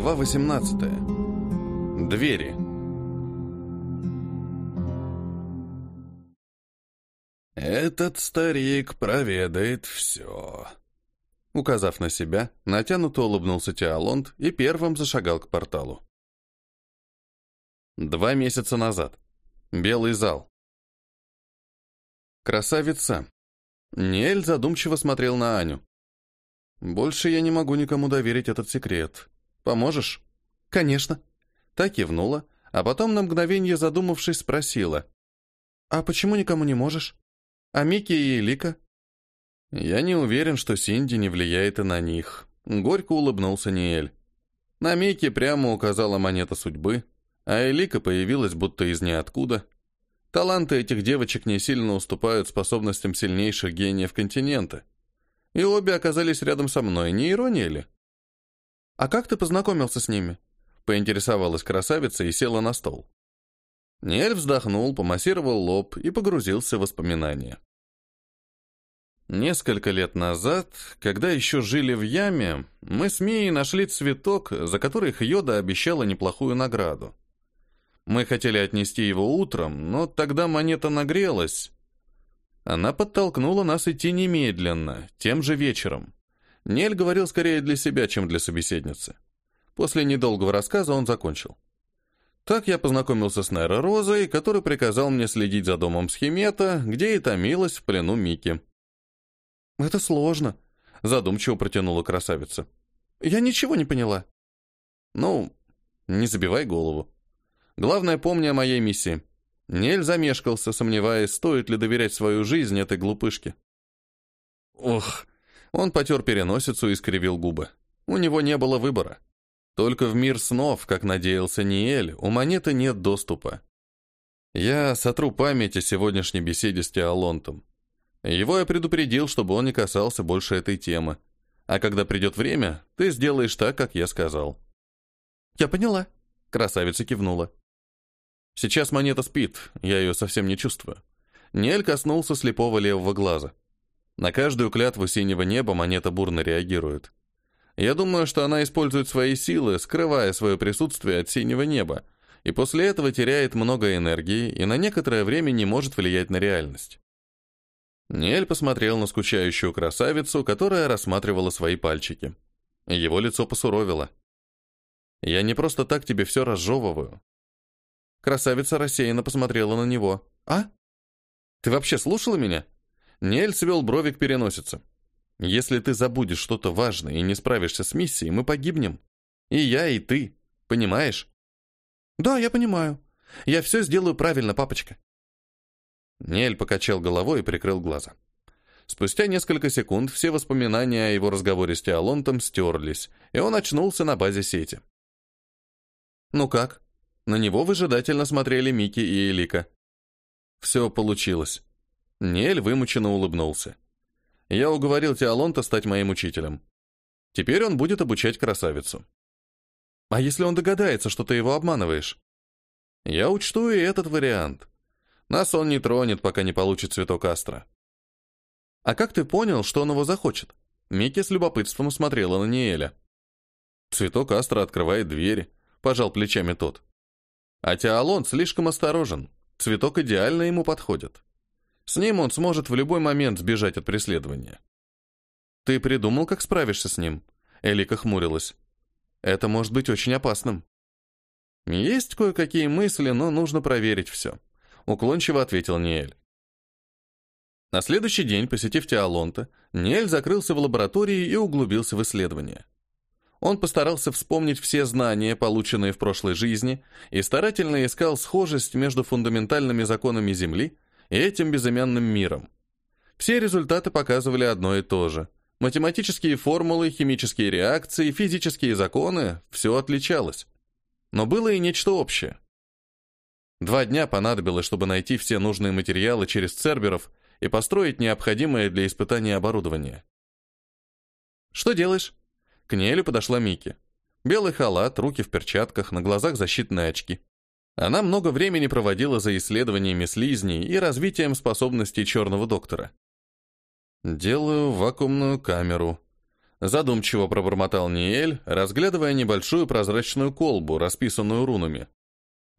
Глава 18. Двери. Этот старик проведает все. Указав на себя, натянуто улыбнулся Теолонд и первым зашагал к порталу. Два месяца назад. Белый зал. Красавица. Ниэль задумчиво смотрел на Аню. Больше я не могу никому доверить этот секрет. Поможешь? Конечно. Та кивнула, а потом на мгновение задумавшись спросила. А почему никому не можешь? А Микки и Элика? Я не уверен, что Синди не влияет и на них. Горько улыбнулся Ниэль. На Микки прямо указала монета судьбы, а Элика появилась будто из ниоткуда. Таланты этих девочек не сильно уступают способностям сильнейших гениев континента. И обе оказались рядом со мной, не ирония ли? «А как ты познакомился с ними?» Поинтересовалась красавица и села на стол. Нель вздохнул, помассировал лоб и погрузился в воспоминания. Несколько лет назад, когда еще жили в яме, мы с Мией нашли цветок, за который Хьода обещала неплохую награду. Мы хотели отнести его утром, но тогда монета нагрелась. Она подтолкнула нас идти немедленно, тем же вечером. Нель говорил скорее для себя, чем для собеседницы. После недолгого рассказа он закончил. Так я познакомился с Нейро Розой, который приказал мне следить за домом Схимета, где и томилась в плену Мики. «Это сложно», — задумчиво протянула красавица. «Я ничего не поняла». «Ну, не забивай голову. Главное, помни о моей миссии». Нель замешкался, сомневаясь, стоит ли доверять свою жизнь этой глупышке. Ох, он потер переносицу и скривил губы. У него не было выбора. Только в мир снов, как надеялся Ниэль, у монеты нет доступа. Я сотру память о сегодняшней беседе с Теолонтом. Его я предупредил, чтобы он не касался больше этой темы. А когда придет время, ты сделаешь так, как я сказал. Я поняла. Красавица кивнула. Сейчас монета спит, я ее совсем не чувствую. Ниэль коснулся слепого левого глаза. На каждую клятву синего неба монета бурно реагирует. Я думаю, что она использует свои силы, скрывая свое присутствие от синего неба, и после этого теряет много энергии и на некоторое время не может влиять на реальность. Ниэль посмотрел на скучающую красавицу, которая рассматривала свои пальчики. Его лицо посуровило. «Я не просто так тебе все разжевываю». Красавица рассеянно посмотрела на него. «А? Ты вообще слушала меня?» Нель свел брови к переносице. «Если ты забудешь что-то важное и не справишься с миссией, мы погибнем. И я, и ты. Понимаешь?» «Да, я понимаю. Я все сделаю правильно, папочка». Нель покачал головой и прикрыл глаза. Спустя несколько секунд все воспоминания о его разговоре с Теолонтом стерлись, и он очнулся на базе сети. «Ну как?» На него выжидательно смотрели Мики и Элика. Все получилось. Нель вымученно улыбнулся. Я уговорил Теолонта стать моим учителем. Теперь он будет обучать красавицу. А если он догадается, что ты его обманываешь? Я учту и этот вариант. Нас он не тронет, пока не получит цветок Астра. А как ты понял, что он его захочет? Микки с любопытством смотрела на Ниэля. Цветок Астра открывает двери, пожал плечами тот. А Теолон слишком осторожен. Цветок идеально ему подходит. С ним он сможет в любой момент сбежать от преследования. «Ты придумал, как справишься с ним?» Элика хмурилась. «Это может быть очень опасным». «Есть кое-какие мысли, но нужно проверить все», — уклончиво ответил Ниэль. На следующий день, посетив Теолонта, Ниэль закрылся в лаборатории и углубился в исследования. Он постарался вспомнить все знания, полученные в прошлой жизни, и старательно искал схожесть между фундаментальными законами Земли и этим безымянным миром. Все результаты показывали одно и то же. Математические формулы, химические реакции, физические законы – все отличалось. Но было и нечто общее. Два дня понадобилось, чтобы найти все нужные материалы через церберов и построить необходимое для испытания оборудование. «Что делаешь?» К Нелю подошла Мики. Белый халат, руки в перчатках, на глазах защитные очки. Она много времени проводила за исследованиями слизней и развитием способностей черного доктора. «Делаю вакуумную камеру. Задумчиво пробормотал Ниэль, разглядывая небольшую прозрачную колбу, расписанную рунами.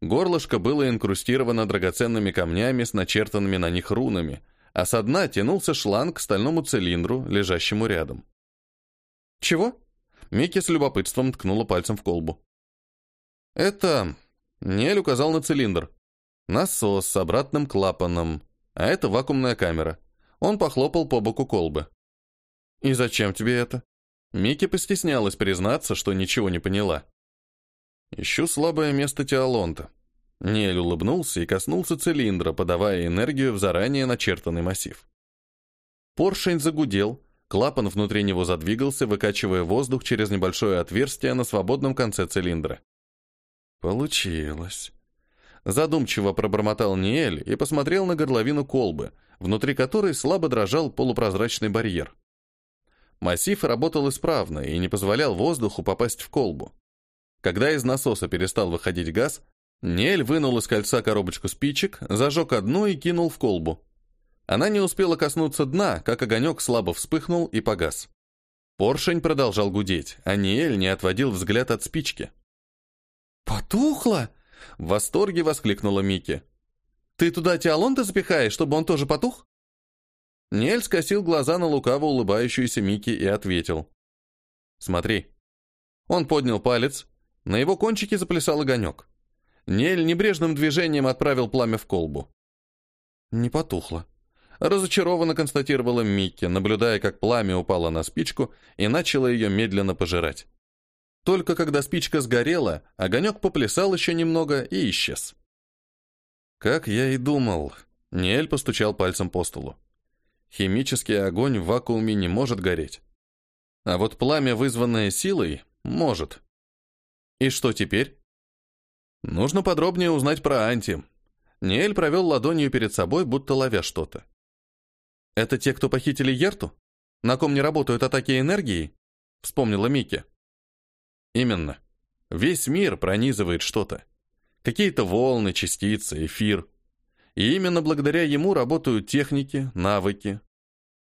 Горлышко было инкрустировано драгоценными камнями с начертанными на них рунами, а со дна тянулся шланг к стальному цилиндру, лежащему рядом. «Чего?» Микки с любопытством ткнула пальцем в колбу. «Это...» Ниэль указал на цилиндр. «Насос с обратным клапаном, а это вакуумная камера». Он похлопал по боку колбы. «И зачем тебе это?» Микки постеснялась признаться, что ничего не поняла. «Ищу слабое место Теолонта». Нель улыбнулся и коснулся цилиндра, подавая энергию в заранее начертанный массив. Поршень загудел, клапан внутри него задвигался, выкачивая воздух через небольшое отверстие на свободном конце цилиндра. «Получилось». Задумчиво пробормотал Ниэль и посмотрел на горловину колбы, внутри которой слабо дрожал полупрозрачный барьер. Массив работал исправно и не позволял воздуху попасть в колбу. Когда из насоса перестал выходить газ, Нель вынул из кольца коробочку спичек, зажег одну и кинул в колбу. Она не успела коснуться дна, как огонек слабо вспыхнул и погас. Поршень продолжал гудеть, а Ниэль не отводил взгляд от спички. «Потухло!» — в восторге воскликнула Микки. «Ты туда Теолонта запихаешь, чтобы он тоже потух?» Нель скосил глаза на лукаво улыбающуюся Мики и ответил. «Смотри». Он поднял палец, на его кончике заплясал огонек. Нель небрежным движением отправил пламя в колбу. Не потухло. Разочарованно констатировала Микки, наблюдая, как пламя упало на спичку и начало ее медленно пожирать. Только когда спичка сгорела, огонек поплясал еще немного и исчез. Как я и думал, Нель постучал пальцем по столу. Химический огонь в вакууме не может гореть. А вот пламя, вызванное силой, может. И что теперь? Нужно подробнее узнать про Анти. Ниэль провел ладонью перед собой, будто ловя что-то. «Это те, кто похитили Ерту? На ком не работают атаки энергии?» Вспомнила Микки. «Именно. Весь мир пронизывает что-то. Какие-то волны, частицы, эфир. И именно благодаря ему работают техники, навыки.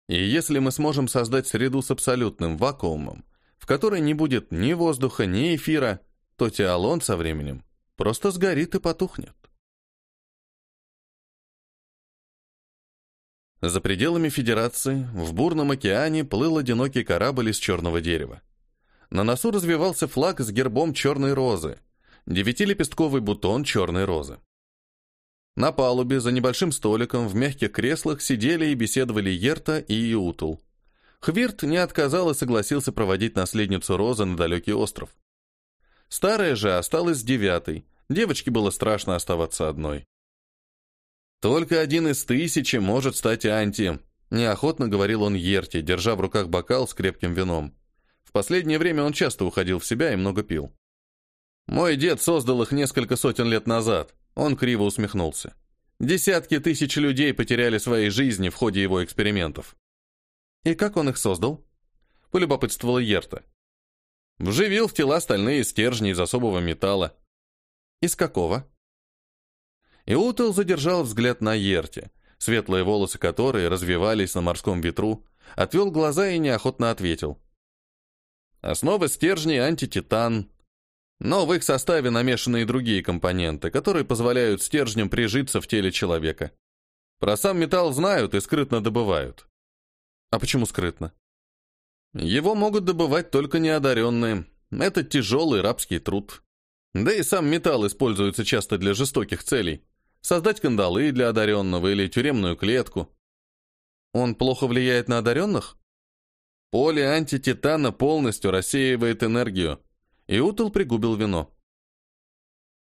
И если мы сможем создать среду с абсолютным вакуумом, в которой не будет ни воздуха, ни эфира, то теолон со временем просто сгорит и потухнет. За пределами Федерации в бурном океане плыл одинокий корабль из черного дерева. На носу развивался флаг с гербом черной розы, девятилепестковый бутон черной розы. На палубе за небольшим столиком в мягких креслах сидели и беседовали Ерта и Иутул. Хвирт не отказал и согласился проводить наследницу Розы на далекий остров. Старая же осталась девятой. Девочке было страшно оставаться одной. «Только один из тысячи может стать анти», — неохотно говорил он Ерте, держа в руках бокал с крепким вином. Последнее время он часто уходил в себя и много пил. «Мой дед создал их несколько сотен лет назад. Он криво усмехнулся. Десятки тысяч людей потеряли свои жизни в ходе его экспериментов. И как он их создал? Полюбопытствовала Ерта. Вживил в тела стальные стержни из особого металла. Из какого? Иутел задержал взгляд на Ерте, светлые волосы которой развивались на морском ветру, отвел глаза и неохотно ответил. Основа стержней антититан, но в их составе намешаны и другие компоненты, которые позволяют стержням прижиться в теле человека. Про сам металл знают и скрытно добывают. А почему скрытно? Его могут добывать только неодаренные. Это тяжелый рабский труд. Да и сам металл используется часто для жестоких целей. Создать кандалы для одаренного или тюремную клетку. Он плохо влияет на одаренных? Поле антититана полностью рассеивает энергию, и Утл пригубил вино.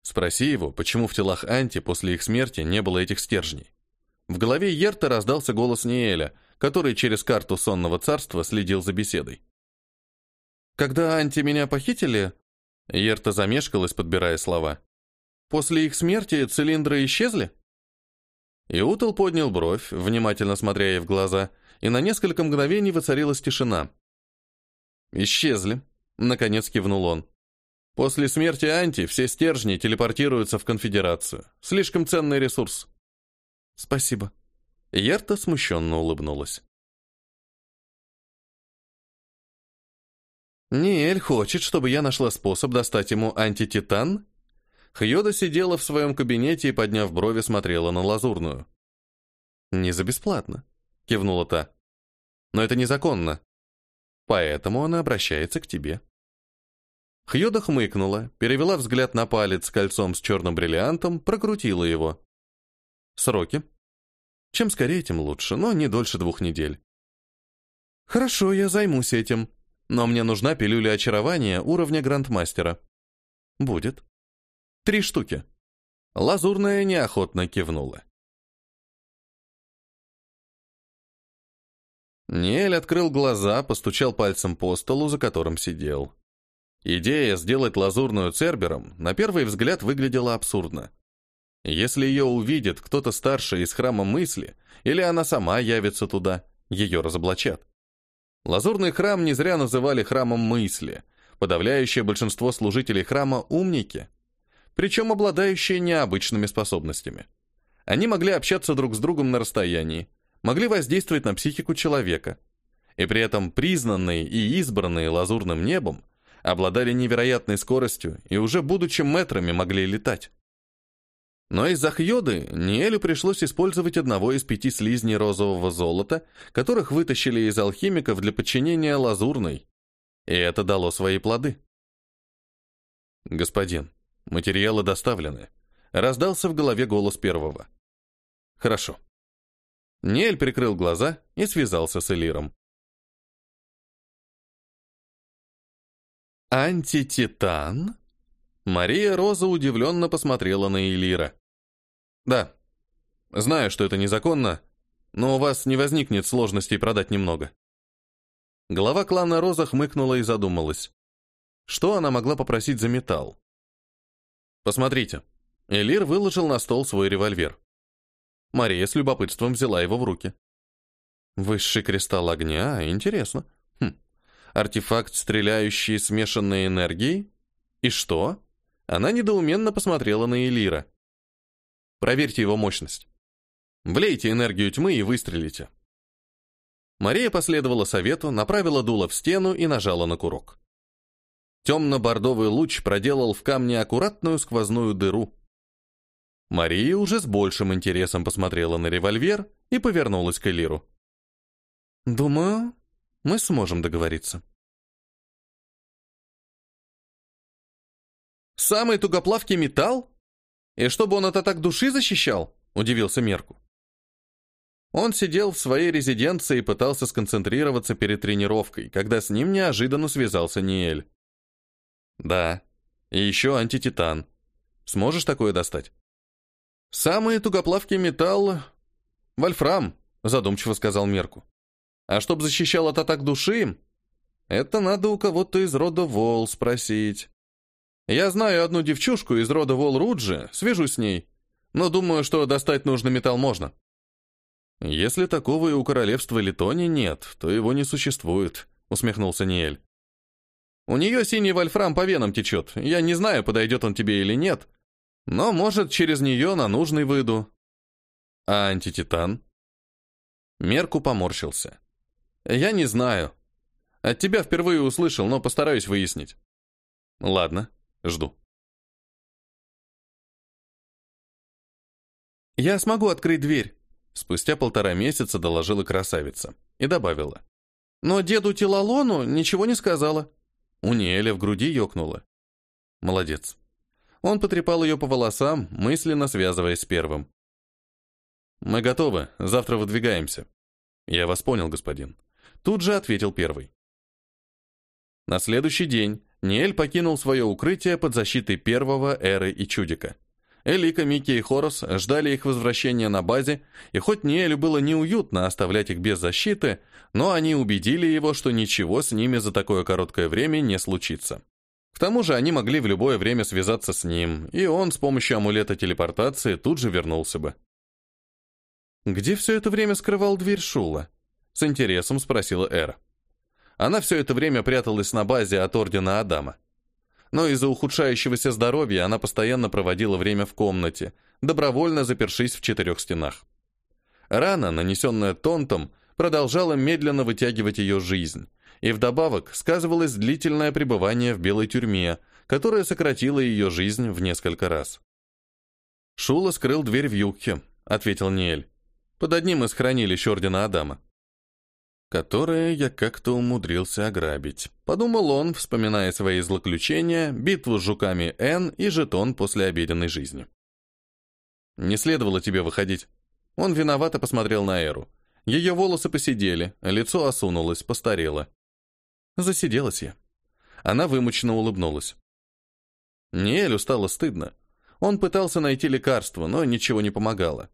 Спроси его, почему в телах Анти после их смерти не было этих стержней. В голове Ерта раздался голос Ниэля, который через карту сонного царства следил за беседой. «Когда Анти меня похитили...» Ерта замешкалась, подбирая слова. «После их смерти цилиндры исчезли?» Иутал поднял бровь, внимательно смотря ей в глаза, и на несколько мгновений воцарилась тишина. «Исчезли», — наконец кивнул он. После смерти Анти все стержни телепортируются в конфедерацию. Слишком ценный ресурс. Спасибо. Ерта смущенно улыбнулась. Ниэль хочет, чтобы я нашла способ достать ему антититан? Хьода сидела в своем кабинете и, подняв брови, смотрела на лазурную. «Не за бесплатно», — кивнула та. «Но это незаконно. Поэтому она обращается к тебе». Хьода хмыкнула, перевела взгляд на палец с кольцом с черным бриллиантом, прокрутила его. «Сроки?» «Чем скорее, тем лучше, но не дольше двух недель». «Хорошо, я займусь этим», но мне нужна пилюля очарования уровня грандмастера. Будет. Три штуки. Лазурная неохотно кивнула. Ниэль открыл глаза, постучал пальцем по столу, за которым сидел. Идея сделать лазурную цербером на первый взгляд выглядела абсурдно. Если ее увидит кто-то старший из храма мысли, или она сама явится туда, ее разоблачат. Лазурный храм не зря называли храмом мысли. Подавляющее большинство служителей храма – умники, причем обладающие необычными способностями. Они могли общаться друг с другом на расстоянии, могли воздействовать на психику человека, и при этом признанные и избранные лазурным небом обладали невероятной скоростью и уже будучи метрами могли летать. Но из-за Хьоды Ниэлю пришлось использовать одного из пяти слизней розового золота, которых вытащили из алхимиков для подчинения лазурной. И это дало свои плоды. «Господин, материалы доставлены», — раздался в голове голос первого. «Хорошо». Ниэль прикрыл глаза и связался с Элиром. «Антититан?» Мария Роза удивленно посмотрела на Элира. Да. Знаю, что это незаконно, но у вас не возникнет сложностей продать немного. Глава клана Роза хмыкнула и задумалась. Что она могла попросить за металл? Посмотрите. Элир выложил на стол свой револьвер. Мария с любопытством взяла его в руки. Высший кристалл огня? Интересно. Хм. Артефакт, стреляющий смешанной энергией? И что? Она недоуменно посмотрела на Элира. Проверьте его мощность. Влейте энергию тьмы и выстрелите. Мария последовала совету, направила дуло в стену и нажала на курок. Темно-бордовый луч проделал в камне аккуратную сквозную дыру. Мария уже с большим интересом посмотрела на револьвер и повернулась к Элиру. «Думаю, мы сможем договориться». «Самый тугоплавкий металл?» «И чтобы он это так души защищал?» – удивился Мерку. Он сидел в своей резиденции и пытался сконцентрироваться перед тренировкой, когда с ним неожиданно связался Ниэль. «Да. И еще антититан. Сможешь такое достать?» «Самый тугоплавкий металл — вольфрам», — задумчиво сказал Мерку. «А чтоб защищал от атак души, это надо у кого-то из рода Вол спросить». Я знаю одну девчушку из рода Волруджи, свяжусь с ней, но думаю, что достать нужный металл можно. Если такого и у королевства Литони нет, то его не существует, усмехнулся Ниэль. У нее синий вольфрам по венам течет. Я не знаю, подойдет он тебе или нет, но, может, через нее на нужный выйду. А антититан? Мерку поморщился. Я не знаю. От тебя впервые услышал, но постараюсь выяснить. Ладно, Жду. «Я смогу открыть дверь», — спустя полтора месяца доложила красавица и добавила. «Но деду Тилалону ничего не сказала». У Ниэля в груди ёкнуло. «Молодец». Он потрепал ее по волосам, мысленно связываясь с первым. «Мы готовы, завтра выдвигаемся». «Я вас понял, господин». Тут же ответил первый. На следующий день Ниэль покинул свое укрытие под защитой первого, Эры и Чудика. Элика, Микки и Хорос ждали их возвращения на базе, и хоть Ниэлю было неуютно оставлять их без защиты, но они убедили его, что ничего с ними за такое короткое время не случится. К тому же они могли в любое время связаться с ним, и он с помощью амулета телепортации тут же вернулся бы. «Где все это время скрывал дверь Шула?» — с интересом спросила Эра. Она все это время пряталась на базе от Ордена Адама. Но из-за ухудшающегося здоровья она постоянно проводила время в комнате, добровольно запершись в четырех стенах. Рана, нанесенная Тонтом, продолжала медленно вытягивать ее жизнь, И вдобавок сказывалось длительное пребывание в белой тюрьме, которое сократило ее жизнь в несколько раз. «Шула скрыл дверь в юбке», — ответил Ниэль. «Под одним из хранилищ Ордена Адама». «Которое я как-то умудрился ограбить», — подумал он, вспоминая свои злоключения, битву с жуками Н и жетон после обеденной жизни. «Не следовало тебе выходить». Он виновато посмотрел на Эру. Ее волосы посидели, лицо осунулось, постарело. Засиделась я. Она вымученно улыбнулась. Ниэлю стало стыдно. Он пытался найти лекарство, но ничего не помогало.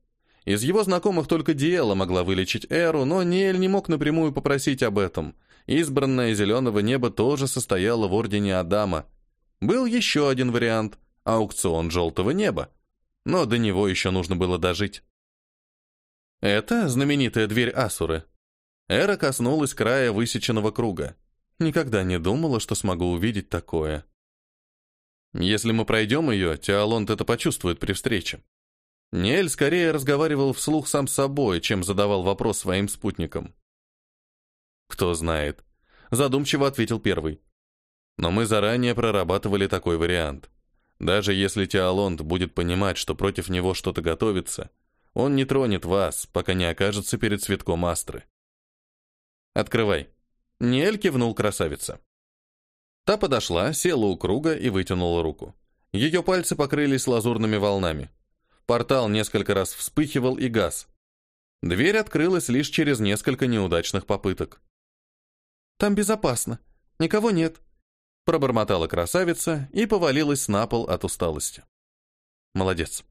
Из его знакомых только Диэла могла вылечить Эру, но Ниэль не мог напрямую попросить об этом. Избранное Зеленого Неба тоже состояло в Ордене Адама. Был еще один вариант — аукцион Желтого Неба. Но до него еще нужно было дожить. Это знаменитая дверь Асуры. Эра коснулась края высеченного круга. Никогда не думала, что смогу увидеть такое. Если мы пройдем ее, Теолонт это почувствует при встрече. Ниэль скорее разговаривал вслух сам с собой, чем задавал вопрос своим спутникам. «Кто знает», — задумчиво ответил первый. «Но мы заранее прорабатывали такой вариант. Даже если Теолонт будет понимать, что против него что-то готовится, он не тронет вас, пока не окажется перед цветком астры». «Открывай». Ниэль кивнул красавица. Та подошла, села у круга и вытянула руку. Ее пальцы покрылись лазурными волнами. Портал несколько раз вспыхивал и газ. Дверь открылась лишь через несколько неудачных попыток. «Там безопасно. Никого нет», — пробормотала красавица и повалилась на пол от усталости. «Молодец».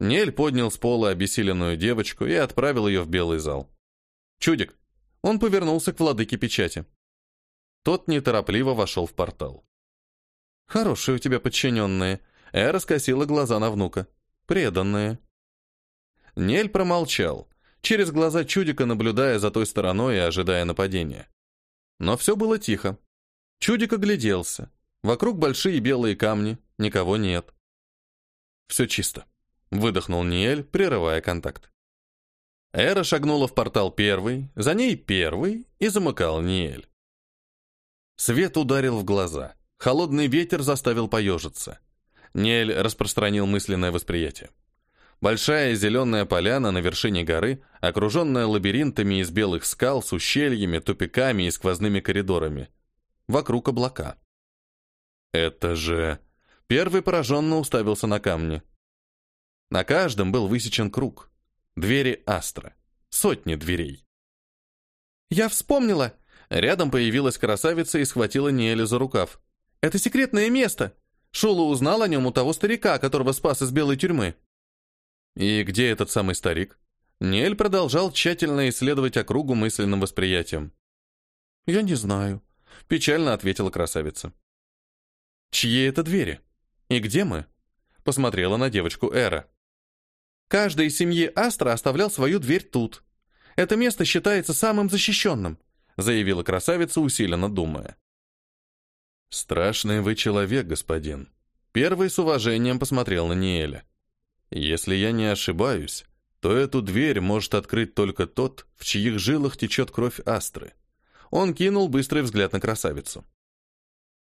Нель поднял с пола обессиленную девочку и отправил ее в белый зал. «Чудик». Он повернулся к владыке печати. Тот неторопливо вошел в портал. «Хорошие у тебя подчиненные», — Эра скосила глаза на внука. «Преданные». Нель промолчал, через глаза чудика наблюдая за той стороной и ожидая нападения. Но все было тихо. Чудик огляделся. Вокруг большие белые камни, никого нет. «Все чисто», — выдохнул Ниэль, прерывая контакт. Эра шагнула в портал первый, за ней первый и замыкал Ниэль. Свет ударил в глаза. Холодный ветер заставил поежиться. Нель распространил мысленное восприятие. Большая зеленая поляна на вершине горы, окруженная лабиринтами из белых скал с ущельями, тупиками и сквозными коридорами. Вокруг облака. Это же... Первый пораженно уставился на камни. На каждом был высечен круг. Двери Астра. Сотни дверей. «Я вспомнила!» Рядом появилась красавица и схватила Ниэля за рукав. «Это секретное место! Шула узнал о нем у того старика, которого спас из белой тюрьмы». «И где этот самый старик?» Ниэль продолжал тщательно исследовать округу мысленным восприятием. «Я не знаю», — печально ответила красавица. «Чьи это двери? И где мы?» — посмотрела на девочку Эра. «Каждый из семьи Астра оставлял свою дверь тут. Это место считается самым защищенным заявила красавица, усиленно думая. «Страшный вы человек, господин». Первый с уважением посмотрел на Ниэля. «Если я не ошибаюсь, то эту дверь может открыть только тот, в чьих жилах течет кровь Астры». Он кинул быстрый взгляд на красавицу.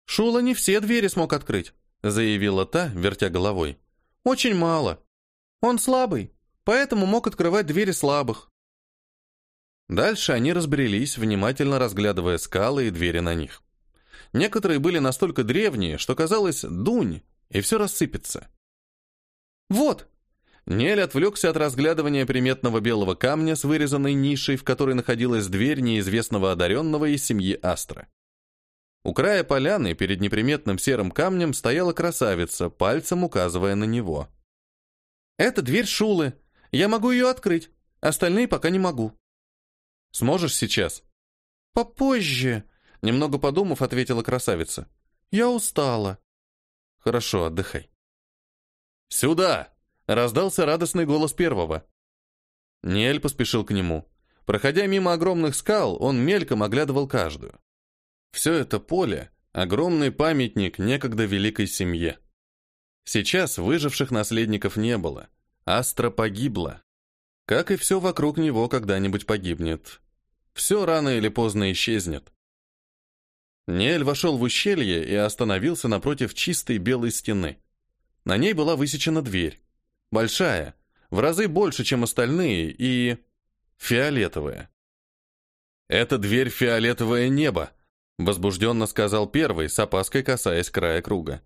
«Шула не все двери смог открыть», — заявила та, вертя головой. «Очень мало. Он слабый, поэтому мог открывать двери слабых. Дальше они разбрелись, внимательно разглядывая скалы и двери на них. Некоторые были настолько древние, что казалось, дунь, и все рассыпется. «Вот!» Нель отвлекся от разглядывания приметного белого камня с вырезанной нишей, в которой находилась дверь неизвестного одаренного из семьи Астра. У края поляны перед неприметным серым камнем стояла красавица, пальцем указывая на него. «Это дверь Шулы. Я могу ее открыть. Остальные пока не могу». Сможешь сейчас?» «Попозже», — немного подумав, ответила красавица. «Я устала». «Хорошо, отдыхай». «Сюда!» — раздался радостный голос первого. Ниэль поспешил к нему. Проходя мимо огромных скал, он мельком оглядывал каждую. Все это поле — огромный памятник некогда великой семье. Сейчас выживших наследников не было. Астра погибла. Как и все вокруг него когда-нибудь погибнет. Все рано или поздно исчезнет. Ниэль вошел в ущелье и остановился напротив чистой белой стены. На ней была высечена дверь. Большая, в разы больше, чем остальные, и... фиолетовая. «Это дверь фиолетовое небо», — возбужденно сказал первый, с опаской касаясь края круга.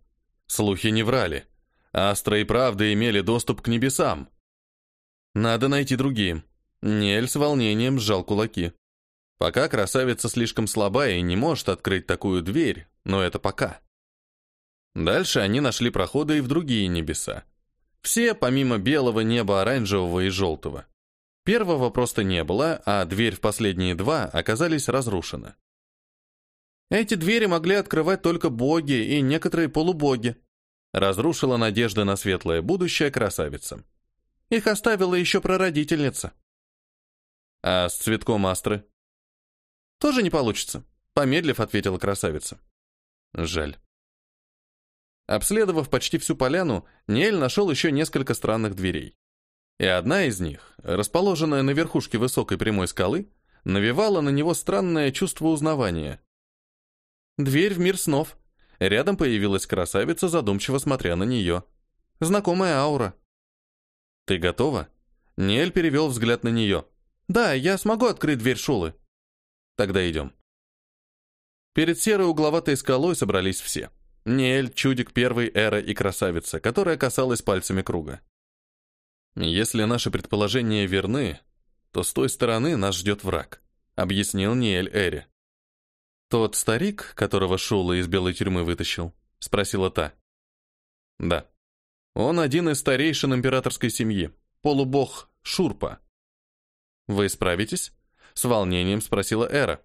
Слухи не врали. Астра и правда имели доступ к небесам. Надо найти другие. Нель с волнением сжал кулаки. Пока красавица слишком слабая и не может открыть такую дверь, но это пока. Дальше они нашли проходы и в другие небеса. Все, помимо белого неба, оранжевого и желтого. Первого просто не было, а дверь в последние два оказались разрушены. Эти двери могли открывать только боги и некоторые полубоги. Разрушила надежды на светлое будущее красавица. Их оставила еще прародительница. А с цветком астры? «Тоже не получится», — помедлив ответила красавица. «Жаль». Обследовав почти всю поляну, Ниэль нашел еще несколько странных дверей. И одна из них, расположенная на верхушке высокой прямой скалы, навевала на него странное чувство узнавания. «Дверь в мир снов». Рядом появилась красавица, задумчиво смотря на нее. «Знакомая аура». «Ты готова?» Ниэль перевел взгляд на нее. «Да, я смогу открыть дверь Шулы». Тогда идем. Перед серой угловатой скалой собрались все. Ниэль, Чудик Первый, Эра и Красавица, которая касалась пальцами круга. «Если наши предположения верны, то с той стороны нас ждет враг», — объяснил Ниэль Эре. «Тот старик, которого Шула из белой тюрьмы вытащил?» — спросила та. «Да. Он один из старейшин императорской семьи, полубог Шурпа. Вы справитесь?» С волнением спросила Эра.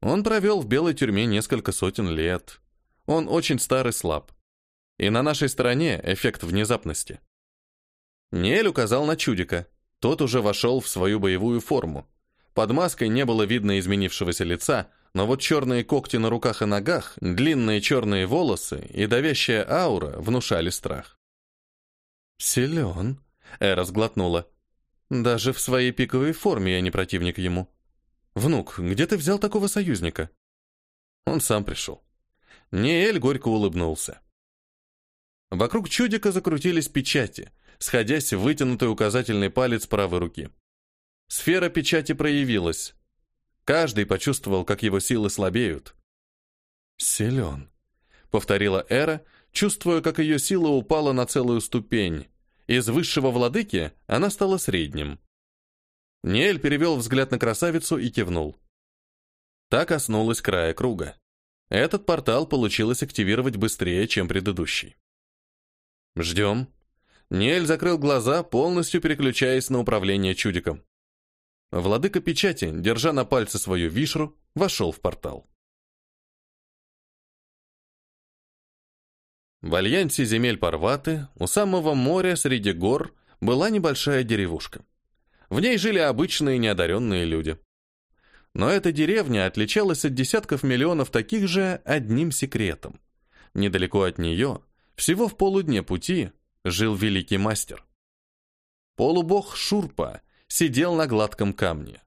Он провел в белой тюрьме несколько сотен лет. Он очень старый слаб. И на нашей стороне эффект внезапности. Нель указал на чудика. Тот уже вошел в свою боевую форму. Под маской не было видно изменившегося лица, но вот черные когти на руках и ногах, длинные черные волосы и давящая аура внушали страх. «Силен», — Эра сглотнула. Даже в своей пиковой форме я не противник ему. Внук, где ты взял такого союзника? Он сам пришел. Неэль горько улыбнулся. Вокруг чудика закрутились печати, сходясь в вытянутый указательный палец правой руки. Сфера печати проявилась. Каждый почувствовал, как его силы слабеют. «Силен», — повторила Эра, чувствуя, как ее сила упала на целую ступень, из высшего владыки она стала средним. Ниэль перевел взгляд на красавицу и кивнул. Так коснулась края круга. Этот портал получилось активировать быстрее, чем предыдущий. «Ждем». Ниэль закрыл глаза, полностью переключаясь на управление чудиком. Владыка печати, держа на пальце свою вишру, вошел в портал. В альянсе земель Парваты, у самого моря среди гор, была небольшая деревушка. В ней жили обычные неодаренные люди. Но эта деревня отличалась от десятков миллионов таких же одним секретом. Недалеко от нее, всего в полудне пути, жил великий мастер. Полубог Шурпа сидел на гладком камне.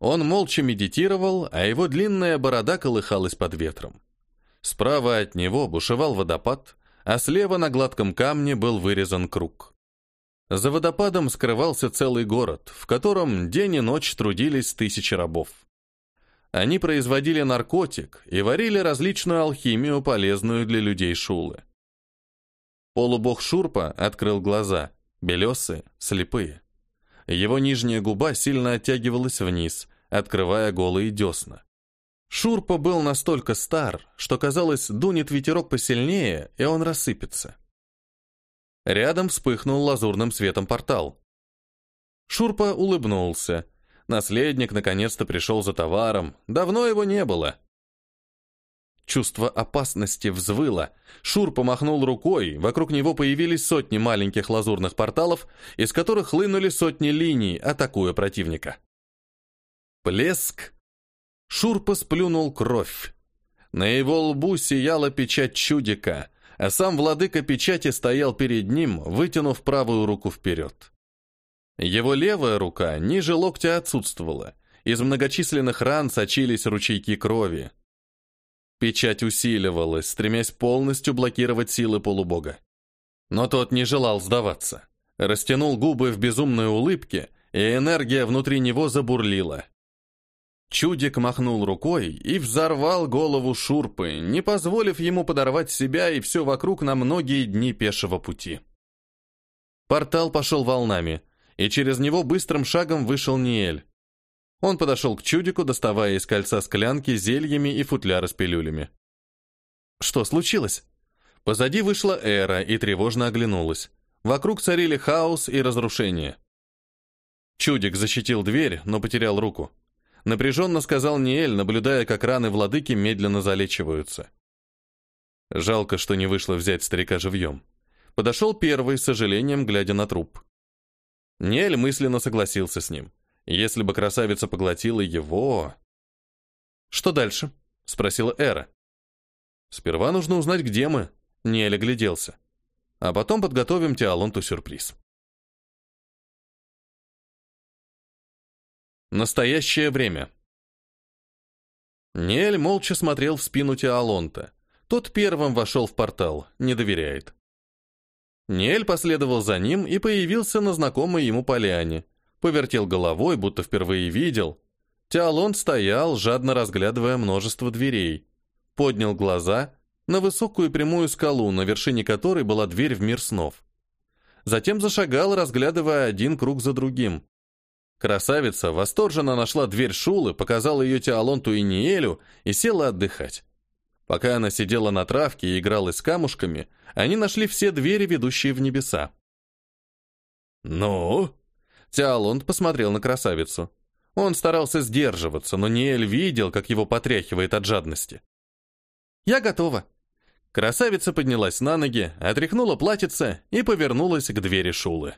Он молча медитировал, а его длинная борода колыхалась под ветром. Справа от него бушевал водопад, а слева на гладком камне был вырезан круг. За водопадом скрывался целый город, в котором день и ночь трудились тысячи рабов. Они производили наркотик и варили различную алхимию, полезную для людей Шулы. Полубог Шурпа открыл глаза, белесые, слепые. Его нижняя губа сильно оттягивалась вниз, открывая голые десна. Шурпа был настолько стар, что, казалось, дунет ветерок посильнее, и он рассыпется. Рядом вспыхнул лазурным светом портал. Шурпа улыбнулся. Наследник наконец-то пришел за товаром. Давно его не было. Чувство опасности взвыло. Шурпа махнул рукой, вокруг него появились сотни маленьких лазурных порталов, из которых хлынули сотни линий, атакуя противника. Плеск, Шурпа сплюнул кровь. На его лбу сияла печать чудика, а сам владыка печати стоял перед ним, вытянув правую руку вперед. Его левая рука ниже локтя отсутствовала. Из многочисленных ран сочились ручейки крови. Печать усиливалась, стремясь полностью блокировать силы полубога. Но тот не желал сдаваться. Растянул губы в безумной улыбке, и энергия внутри него забурлила. Чудик махнул рукой и взорвал голову Шурпы, не позволив ему подорвать себя и все вокруг на многие дни пешего пути. Портал пошел волнами, и через него быстрым шагом вышел Ниэль. Он подошел к чудику, доставая из кольца склянки зельями и футляры с пилюлями. Что случилось? Позади вышла Эра и тревожно оглянулась. Вокруг царили хаос и разрушение. Чудик защитил дверь, но потерял руку. Напряженно сказал Ниэль, наблюдая, как раны владыки медленно залечиваются. Жалко, что не вышло взять старика живьем. Подошел первый, с сожалением, глядя на труп. Ниэль мысленно согласился с ним. Если бы красавица поглотила его... «Что дальше?» — спросила Эра. «Сперва нужно узнать, где мы», — Ниэль огляделся. «А потом подготовим Теолонту сюрприз». Настоящее время. Ниэль молча смотрел в спину Теолонта. Тот первым вошел в портал, не доверяет. Ниэль последовал за ним и появился на знакомой ему поляне. Повертел головой, будто впервые видел. Теолонт стоял, жадно разглядывая множество дверей. Поднял глаза на высокую прямую скалу, на вершине которой была дверь в мир снов. Затем зашагал, разглядывая один круг за другим. Красавица восторженно нашла дверь Шулы, показала ее Теолонту и Ниэлю и села отдыхать. Пока она сидела на травке и игралась с камушками, они нашли все двери, ведущие в небеса. «Ну?» Теолонт посмотрел на красавицу. Он старался сдерживаться, но Ниэль видел, как его потряхивает от жадности. «Я готова». Красавица поднялась на ноги, отряхнула платьице и повернулась к двери Шулы.